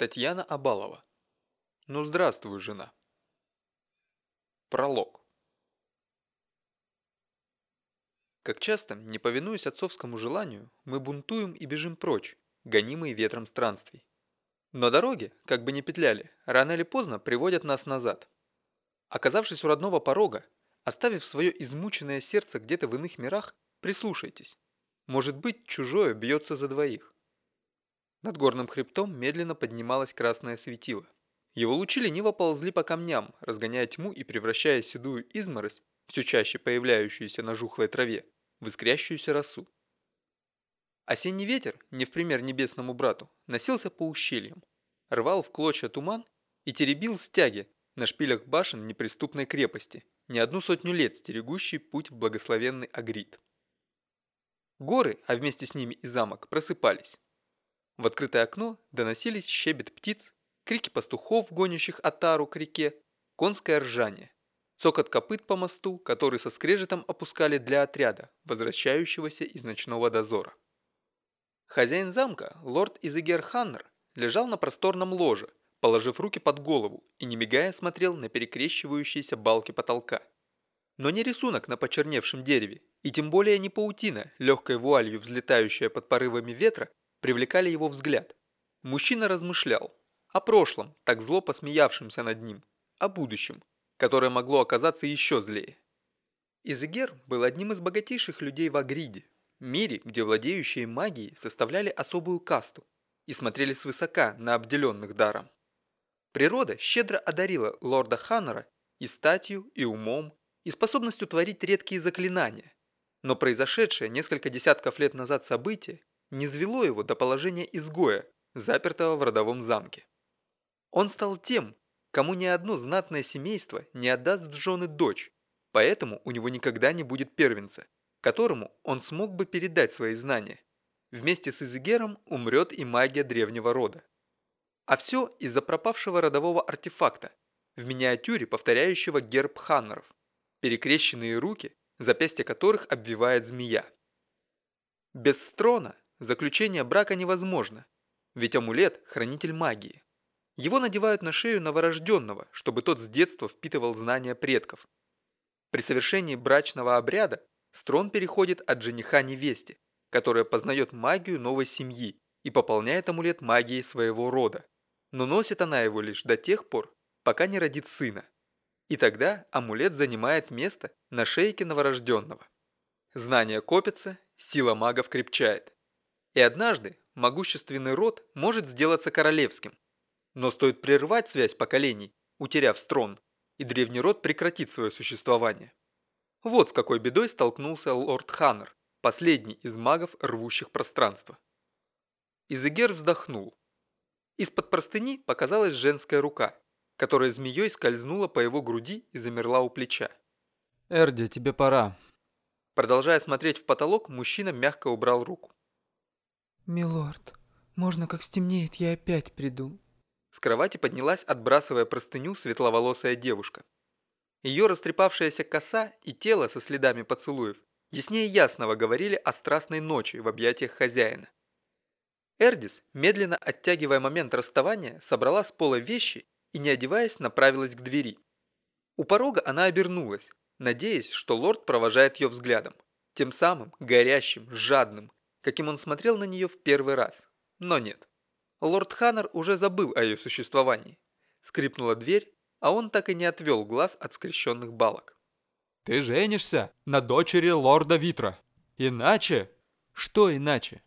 Татьяна Абалова. Ну здравствуй, жена. Пролог. Как часто, не повинуясь отцовскому желанию, мы бунтуем и бежим прочь, гонимые ветром странствий. Но дороги, как бы ни петляли, рано или поздно приводят нас назад. Оказавшись у родного порога, оставив свое измученное сердце где-то в иных мирах, прислушайтесь. Может быть, чужое бьется за двоих. Над горным хребтом медленно поднималось красное светило. Его лучи лениво ползли по камням, разгоняя тьму и превращая седую изморозь, все чаще появляющуюся на жухлой траве, в искрящуюся росу. Осенний ветер, не в пример небесному брату, носился по ущельям, рвал в клочья туман и теребил стяги на шпилях башен неприступной крепости, не одну сотню лет стерегущий путь в благословенный Агрид. Горы, а вместе с ними и замок, просыпались. В открытое окно доносились щебет птиц, крики пастухов, гонящих отару к реке, конское ржание, цокот копыт по мосту, который со скрежетом опускали для отряда, возвращающегося из ночного дозора. Хозяин замка, лорд Изегер Ханнер, лежал на просторном ложе, положив руки под голову и не мигая смотрел на перекрещивающиеся балки потолка. Но не рисунок на почерневшем дереве, и тем более не паутина, легкой вуалью взлетающая под порывами ветра, привлекали его взгляд. Мужчина размышлял. О прошлом, так зло посмеявшемся над ним. О будущем, которое могло оказаться еще злее. Изегер был одним из богатейших людей в Агриде, мире, где владеющие магией составляли особую касту и смотрели свысока на обделенных даром. Природа щедро одарила лорда Ханнера и статью, и умом, и способностью творить редкие заклинания. Но произошедшее несколько десятков лет назад событие не звело его до положения изгоя, запертого в родовом замке. Он стал тем, кому ни одно знатное семейство не отдаст в жены дочь, поэтому у него никогда не будет первенца, которому он смог бы передать свои знания. Вместе с Изегером умрет и магия древнего рода. А все из-за пропавшего родового артефакта, в миниатюре повторяющего герб ханнеров, перекрещенные руки, запястья которых обвивает змея. Без строна Заключение брака невозможно, ведь амулет – хранитель магии. Его надевают на шею новорожденного, чтобы тот с детства впитывал знания предков. При совершении брачного обряда строн переходит от жениха невесте, которая познает магию новой семьи и пополняет амулет магией своего рода. Но носит она его лишь до тех пор, пока не родит сына. И тогда амулет занимает место на шейке новорожденного. Знания копятся, сила магов крепчает. И однажды могущественный род может сделаться королевским. Но стоит прервать связь поколений, утеряв строн, и древний род прекратит свое существование. Вот с какой бедой столкнулся лорд Ханнер, последний из магов, рвущих пространство. Изегер вздохнул. Из-под простыни показалась женская рука, которая змеей скользнула по его груди и замерла у плеча. «Эрди, тебе пора». Продолжая смотреть в потолок, мужчина мягко убрал руку. «Милорд, можно как стемнеет, я опять приду». С кровати поднялась, отбрасывая простыню, светловолосая девушка. Ее растрепавшаяся коса и тело со следами поцелуев яснее ясного говорили о страстной ночи в объятиях хозяина. Эрдис, медленно оттягивая момент расставания, собрала с пола вещи и, не одеваясь, направилась к двери. У порога она обернулась, надеясь, что лорд провожает ее взглядом, тем самым горящим, жадным, каким он смотрел на нее в первый раз. Но нет. Лорд Ханнер уже забыл о ее существовании. Скрипнула дверь, а он так и не отвел глаз от скрещенных балок. «Ты женишься на дочери лорда Витра. Иначе...» «Что иначе?»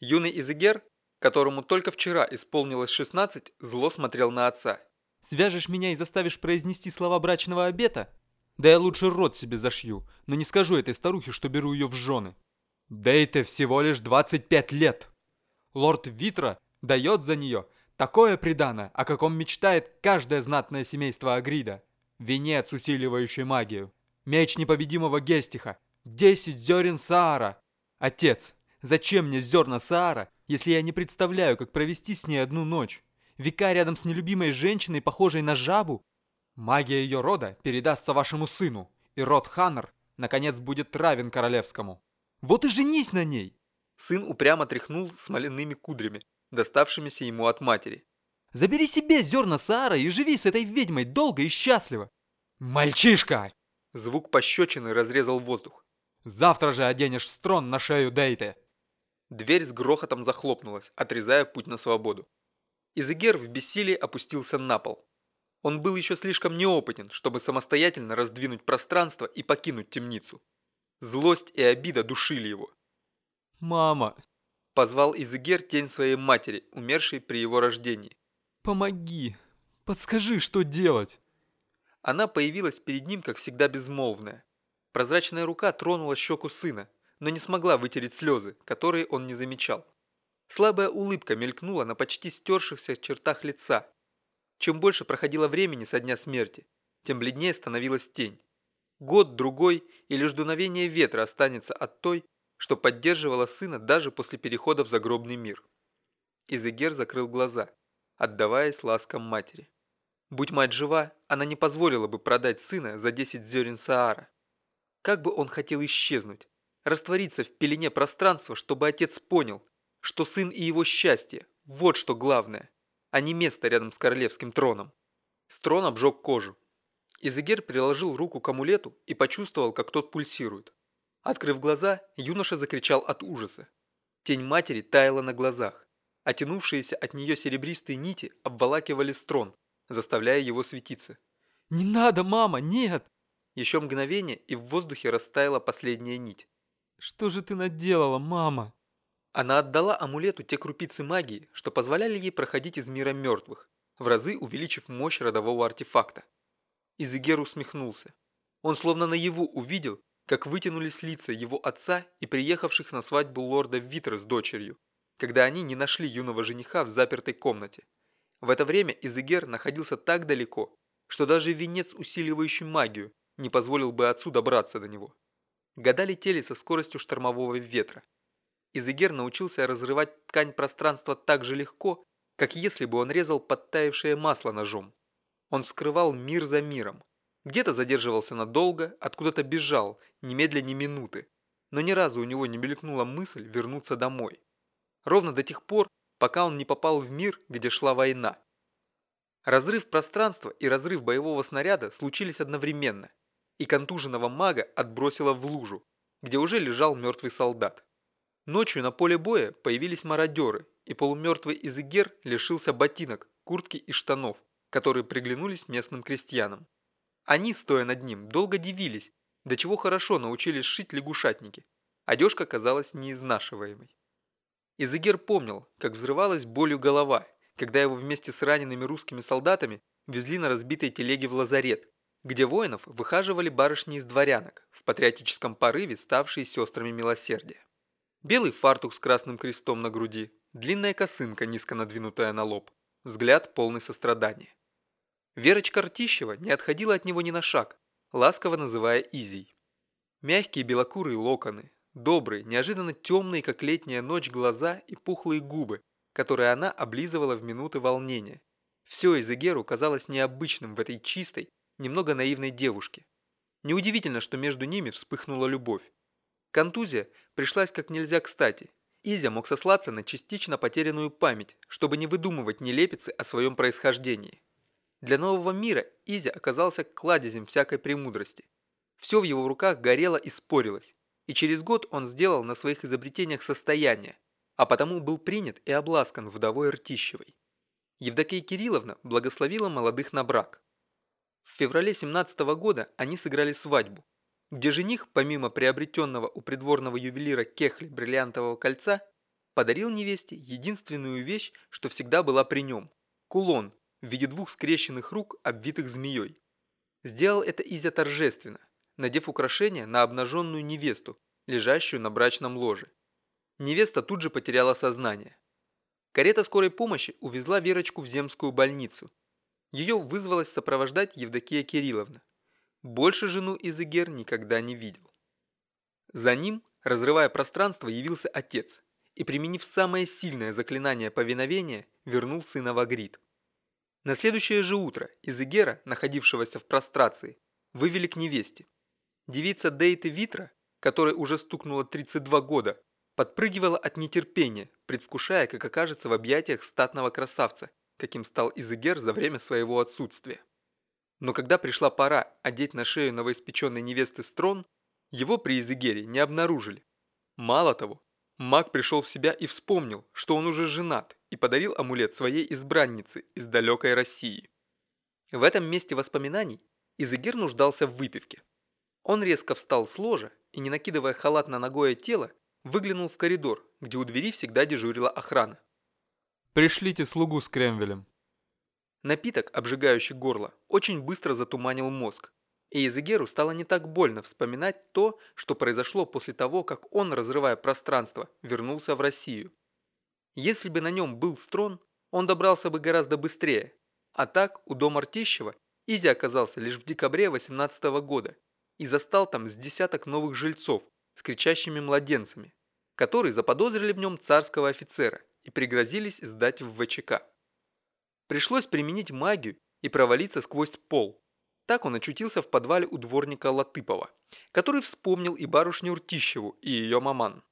Юный Изегер, которому только вчера исполнилось 16, зло смотрел на отца. «Свяжешь меня и заставишь произнести слова брачного обета? Да я лучше рот себе зашью, но не скажу этой старухе, что беру ее в жены». Дейте всего лишь 25 лет. Лорд Витра дает за нее такое предано, о каком мечтает каждое знатное семейство Агрида. Венец, усиливающий магию. Меч непобедимого Гестиха. 10 зерен Саара. Отец, зачем мне зерна Саара, если я не представляю, как провести с ней одну ночь? Века рядом с нелюбимой женщиной, похожей на жабу? Магия ее рода передастся вашему сыну, и род Ханнер, наконец, будет равен королевскому. Вот и женись на ней!» Сын упрямо тряхнул смоляными кудрями, доставшимися ему от матери. Забери себе зерна Саара и живи с этой ведьмой долго и счастливо. Мальчишка! Звук пощечины разрезал воздух. Завтра же оденешь строн на шею Дейте. Дверь с грохотом захлопнулась, отрезая путь на свободу. Изегер в бессилии опустился на пол. Он был еще слишком неопытен, чтобы самостоятельно раздвинуть пространство и покинуть темницу. Злость и обида душили его. Мама, Позвал Изегер тень своей матери, умершей при его рождении. помоги. Подскажи, что делать. Она появилась перед ним, как всегда, безмолвная. Прозрачная рука тронула щеку сына, но не смогла вытереть слезы, которые он не замечал. Слабая улыбка мелькнула на почти стершихся чертах лица. Чем больше проходило времени со дня смерти, тем бледнее становилась тень. Год-другой, и лишь дуновение ветра останется от той, что поддерживала сына даже после перехода в загробный мир. Изегер закрыл глаза, отдаваясь ласкам матери. Будь мать жива, она не позволила бы продать сына за 10 зерен Саара. Как бы он хотел исчезнуть, раствориться в пелене пространства, чтобы отец понял, что сын и его счастье – вот что главное, а не место рядом с королевским троном. Строн обжег кожу. Изегер приложил руку к амулету и почувствовал, как тот пульсирует. Открыв глаза, юноша закричал от ужаса. Тень матери таяла на глазах, а от нее серебристые нити обволакивали строн, заставляя его светиться. Не надо, мама, нет. Еще мгновение, и в воздухе растаяла последняя нить. Что же ты наделала, мама? Она отдала амулету те крупицы магии, что позволяли ей проходить из мира мертвых, в разы увеличив мощь родового артефакта. Изегер усмехнулся. Он словно наяву увидел, как вытянулись лица его отца и приехавших на свадьбу лорда Витра с дочерью, когда они не нашли юного жениха в запертой комнате. В это время Изегер находился так далеко, что даже венец, усиливающий магию, не позволил бы отцу добраться до него. Года летели со скоростью штормового ветра. Изегер научился разрывать ткань пространства так же легко, как если бы он резал подтаявшее масло ножом. Он вскрывал мир за миром. Где-то задерживался надолго, откуда-то бежал, немедля ни минуты. Но ни разу у него не мелькнула мысль вернуться домой. Ровно до тех пор, пока он не попал в мир, где шла война. Разрыв пространства и разрыв боевого снаряда случились одновременно, и контуженного мага отбросило в лужу, где уже лежал мертвый солдат. Ночью на поле боя появились мародеры, и полумертвый Изегер лишился ботинок, куртки и штанов, которые приглянулись местным крестьянам. Они, стоя над ним, долго дивились, до чего хорошо научились шить лягушатники. Одежка казалась неизнашиваемой. Изегер помнил, как взрывалась болью голова, когда его вместе с ранеными русскими солдатами везли на разбитой телеге в лазарет, где воинов выхаживали барышни из дворянок, в патриотическом порыве ставшие сестрами милосердия. Белый фартук с красным крестом на груди, длинная косынка, низко надвинутая на лоб, взгляд полный сострадания. Верочка Ртищева не отходила от него ни на шаг, ласково называя Изей. Мягкие белокурые локоны, добрые, неожиданно темные, как летняя ночь, глаза и пухлые губы, которые она облизывала в минуты волнения. Все Изегеру казалось необычным в этой чистой, немного наивной девушке. Неудивительно, что между ними вспыхнула любовь. Контузия пришлась как нельзя кстати. Изя мог сослаться на частично потерянную память, чтобы не выдумывать нелепицы о своем происхождении. Для нового мира Изя оказался кладезем всякой премудрости. Все в его руках горело и спорилось, и через год он сделал на своих изобретениях состояние, а потому был принят и обласкан вдовой Ртищевой. Евдокия Кирилловна благословила молодых на брак. В феврале 17 года они сыграли свадьбу, где жених, помимо приобретенного у придворного ювелира Кехли бриллиантового кольца, подарил невесте единственную вещь, что всегда была при нем – кулон в виде двух скрещенных рук, обвитых змеей. Сделал это Изя торжественно, надев украшение на обнаженную невесту, лежащую на брачном ложе. Невеста тут же потеряла сознание. Карета скорой помощи увезла Верочку в земскую больницу. Ее вызвалась сопровождать Евдокия Кирилловна. Больше жену Изегер никогда не видел. За ним, разрывая пространство, явился отец и, применив самое сильное заклинание повиновения, вернул сына в Агрид. На следующее же утро Изегера, находившегося в прострации, вывели к невесте. Девица Дейты Витра, которой уже стукнуло 32 года, подпрыгивала от нетерпения, предвкушая, как окажется в объятиях статного красавца, каким стал Изегер за время своего отсутствия. Но когда пришла пора одеть на шею новоиспеченной невесты Строн, его при Изегере не обнаружили. Мало того, маг пришел в себя и вспомнил, что он уже женат и подарил амулет своей избраннице из далекой России. В этом месте воспоминаний Изегер нуждался в выпивке. Он резко встал с ложа и, не накидывая халат на ногое тело, выглянул в коридор, где у двери всегда дежурила охрана. Пришлите слугу с кремвелем. Напиток, обжигающий горло, очень быстро затуманил мозг, и Изегеру стало не так больно вспоминать то, что произошло после того, как он, разрывая пространство, вернулся в Россию. Если бы на нем был строн, он добрался бы гораздо быстрее, а так у дома Ртищева Изи оказался лишь в декабре 18 года и застал там с десяток новых жильцов с кричащими младенцами, которые заподозрили в нем царского офицера и пригрозились сдать в ВЧК. Пришлось применить магию и провалиться сквозь пол. Так он очутился в подвале у дворника Латыпова, который вспомнил и барышню Ртищеву, и ее маман.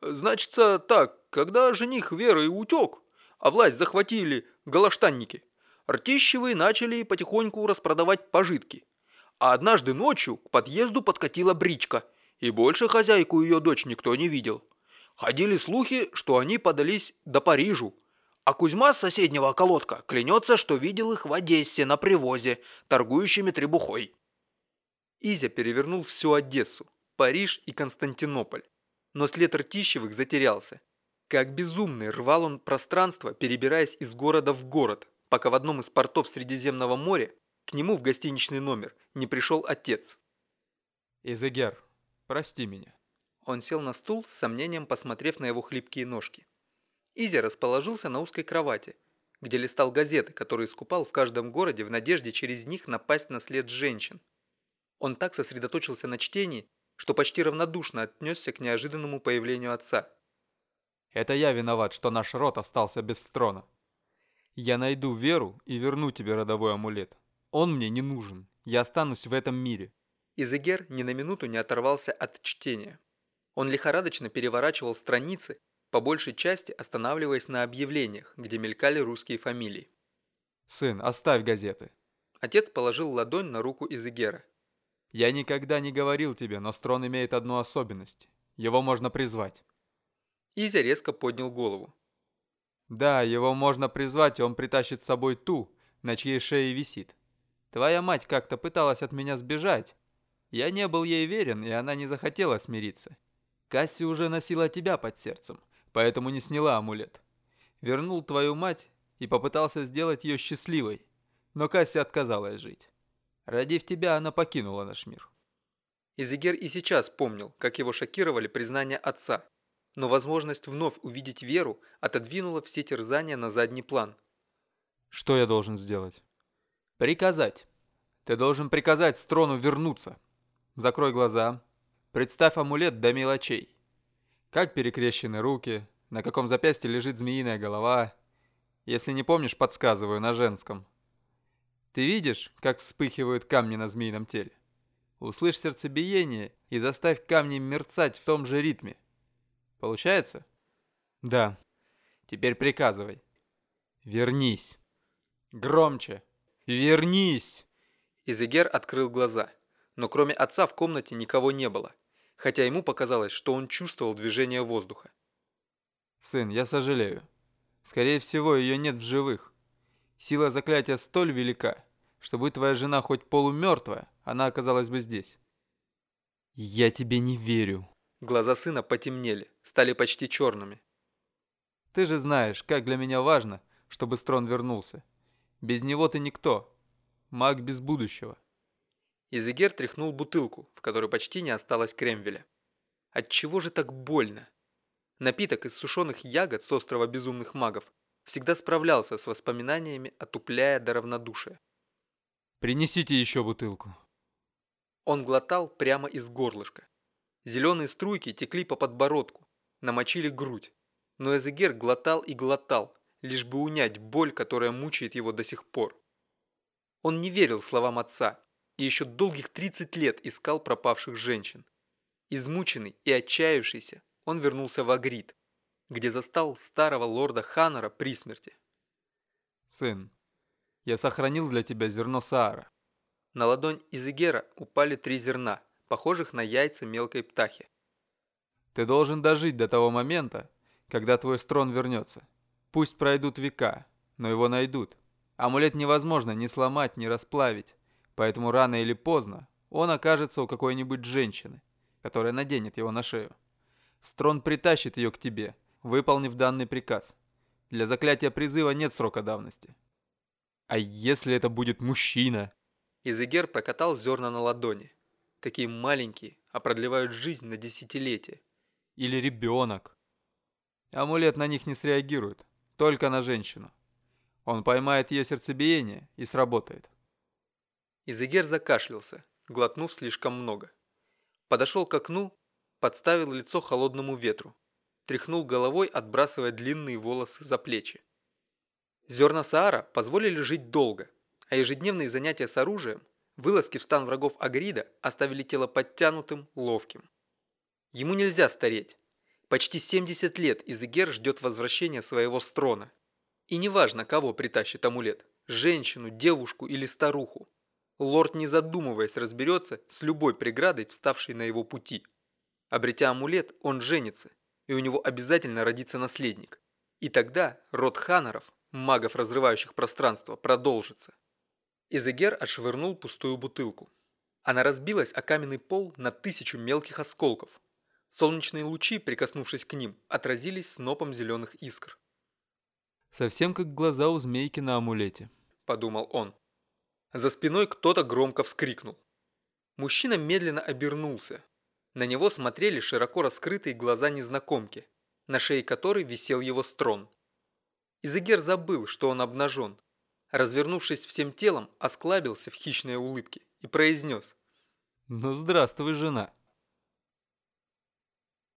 «Значится так, когда жених Веры утек, а власть захватили галаштанники, Ртищевы начали потихоньку распродавать пожитки. А однажды ночью к подъезду подкатила бричка, и больше хозяйку ее дочь никто не видел. Ходили слухи, что они подались до Парижу, а Кузьма с соседнего околотка клянется, что видел их в Одессе на привозе, торгующими требухой. Изя перевернул всю Одессу, Париж и Константинополь. Но след Ртищевых затерялся. Как безумный рвал он пространство, перебираясь из города в город, пока в одном из портов Средиземного моря к нему в гостиничный номер не пришел отец. Изегер, прости меня. Он сел на стул с сомнением, посмотрев на его хлипкие ножки. Изя расположился на узкой кровати, где листал газеты, которые скупал в каждом городе в надежде через них напасть на след женщин. Он так сосредоточился на чтении, что почти равнодушно отнесся к неожиданному появлению отца. «Это я виноват, что наш род остался без трона. Я найду Веру и верну тебе родовой амулет. Он мне не нужен. Я останусь в этом мире». Изегер ни на минуту не оторвался от чтения. Он лихорадочно переворачивал страницы, по большей части останавливаясь на объявлениях, где мелькали русские фамилии. «Сын, оставь газеты». Отец положил ладонь на руку Изегера. «Я никогда не говорил тебе, но Строн имеет одну особенность. Его можно призвать». Изя резко поднял голову. «Да, его можно призвать, и он притащит с собой ту, на чьей шее висит. Твоя мать как-то пыталась от меня сбежать. Я не был ей верен, и она не захотела смириться. Касси уже носила тебя под сердцем поэтому не сняла амулет. Вернул твою мать и попытался сделать ее счастливой, но Касси отказалась жить. Родив тебя, она покинула наш мир. Изегер и сейчас помнил, как его шокировали признания отца, но возможность вновь увидеть Веру отодвинула все терзания на задний план. Что я должен сделать? Приказать. Ты должен приказать Строну вернуться. Закрой глаза. Представь амулет до мелочей. Как перекрещены руки, на каком запястье лежит змеиная голова. Если не помнишь, подсказываю на женском. Ты видишь, как вспыхивают камни на змеином теле? Услышь сердцебиение и заставь камни мерцать в том же ритме. Получается? Да. Теперь приказывай. Вернись. Громче. Вернись. Изегер открыл глаза, но кроме отца в комнате никого не было хотя ему показалось, что он чувствовал движение воздуха. «Сын, я сожалею. Скорее всего, ее нет в живых. Сила заклятия столь велика, что будь твоя жена хоть полумертвая, она оказалась бы здесь». «Я тебе не верю». Глаза сына потемнели, стали почти черными. «Ты же знаешь, как для меня важно, чтобы Строн вернулся. Без него ты никто. Маг без будущего». Изегер тряхнул бутылку, в которой почти не осталось кремвеля. Отчего же так больно? Напиток из сушеных ягод с острова безумных магов всегда справлялся с воспоминаниями, отупляя до равнодушия. «Принесите еще бутылку». Он глотал прямо из горлышка. Зеленые струйки текли по подбородку, намочили грудь. Но Эзегер глотал и глотал, лишь бы унять боль, которая мучает его до сих пор. Он не верил словам отца, и еще долгих 30 лет искал пропавших женщин. Измученный и отчаявшийся, он вернулся в Агрид, где застал старого лорда Ханнера при смерти. Сын, я сохранил для тебя зерно Саара. На ладонь Изегера упали три зерна, похожих на яйца мелкой птахи. Ты должен дожить до того момента, когда твой строн вернется. Пусть пройдут века, но его найдут. Амулет невозможно ни сломать, ни расплавить, поэтому рано или поздно он окажется у какой-нибудь женщины, которая наденет его на шею. Строн притащит ее к тебе, выполнив данный приказ. Для заклятия призыва нет срока давности. А если это будет мужчина? Изегер покатал зерна на ладони. Такие маленькие, а продлевают жизнь на десятилетия. Или ребенок? Амулет на них не среагирует, только на женщину. Он поймает ее сердцебиение и сработает. Изегер закашлялся, глотнув слишком много. Подошел к окну, подставил лицо холодному ветру, тряхнул головой, отбрасывая длинные волосы за плечи. Зерна Саара позволили жить долго, а ежедневные занятия с оружием, вылазки в стан врагов Агрида оставили тело подтянутым, ловким. Ему нельзя стареть. Почти 70 лет Изегер ждет возвращения своего строна. И неважно, кого притащит амулет – женщину, девушку или старуху. Лорд, не задумываясь, разберется с любой преградой, вставшей на его пути. Обретя амулет, он женится, и у него обязательно родится наследник. И тогда род Ханнеров, магов, разрывающих пространство, продолжится. Изегер отшвырнул пустую бутылку. Она разбилась о каменный пол на тысячу мелких осколков. Солнечные лучи, прикоснувшись к ним, отразились снопом зеленых искр. Совсем как глаза у змейки на амулете. Подумал он. За спиной кто-то громко вскрикнул. Мужчина медленно обернулся. На него смотрели широко раскрытые глаза незнакомки, на шее которой висел его строн. Изегер забыл, что он обнажен. Развернувшись всем телом, осклабился в хищной улыбке и произнес. «Ну здравствуй, жена».